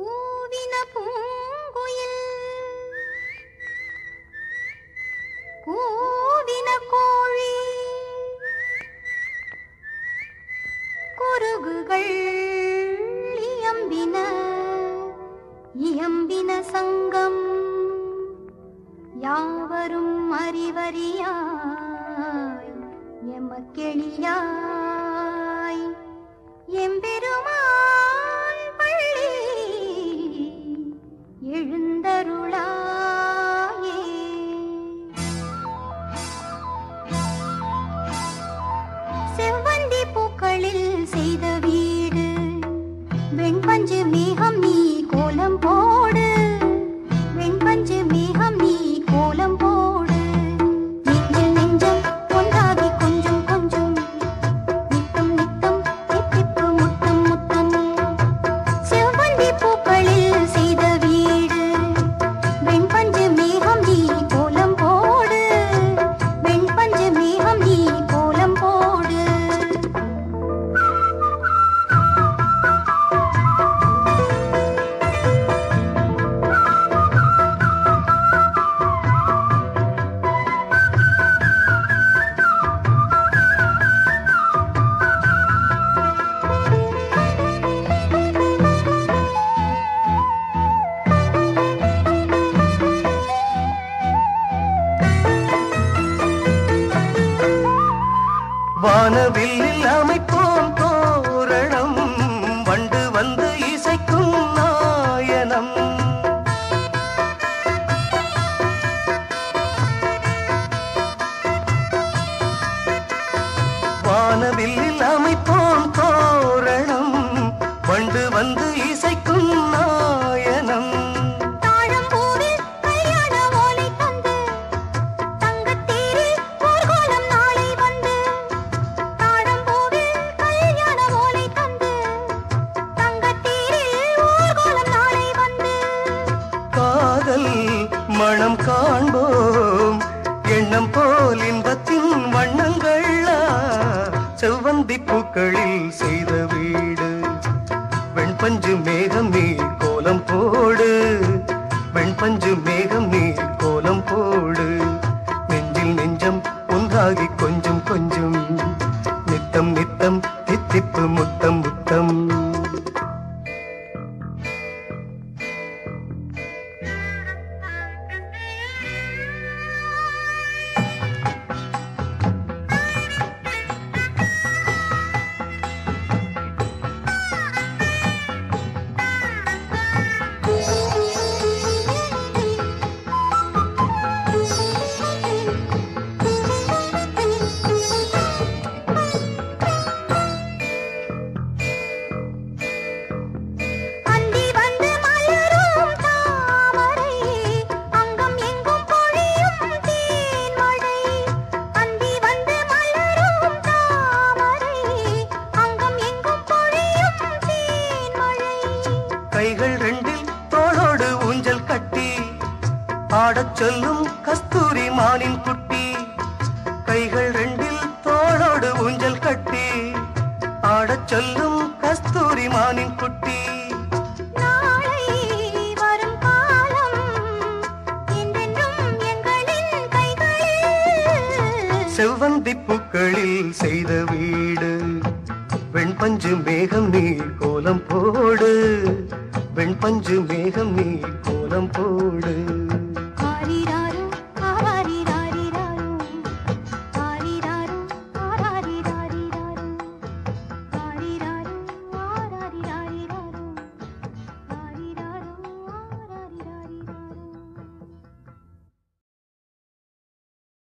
கூவின பூங்குயில். கூவின கோழி. குருகுகள் இயம்பின இயம்பின சங்கம். யாவரும் அறிவறியாய் எமக்கெளியாய் எம்பெருமாள் எழுந்தருளாயே. செவ்வந்தி பூக்களில் செய்த வீடு வெண்பஞ்சு மேகம் நீ கோலம் போடு வெண்பஞ்சு மேகம் நீ வானவில்லில் அமைப்போம் தோரணம் வண்டு வந்து இசைக்கும் நாயனம். வானவில்லில் மனம் காண்போம். எண்ணம் போல் இன்பத்தின் வண்ணங்கள் செவ்வந்தி பூக்களில் செய்த வீடு. வெண்பஞ்சு மேகம் ஆடச் சொல்லும் கஸ்தூரி மானின் குட்டி. கைகள் ரெண்டில் தோளோடு ஊஞ்சல் கட்டி. ஆடச் சொல்லும் கஸ்தூரி மானின் குட்டி. செவ்வந்தி பூக்களில் செய்த வீடு. வெண்பஞ்சு மேகம் நீர் கோலம் போடு. வெண்பஞ்சு மேகம் நீர் கோலம் போடு.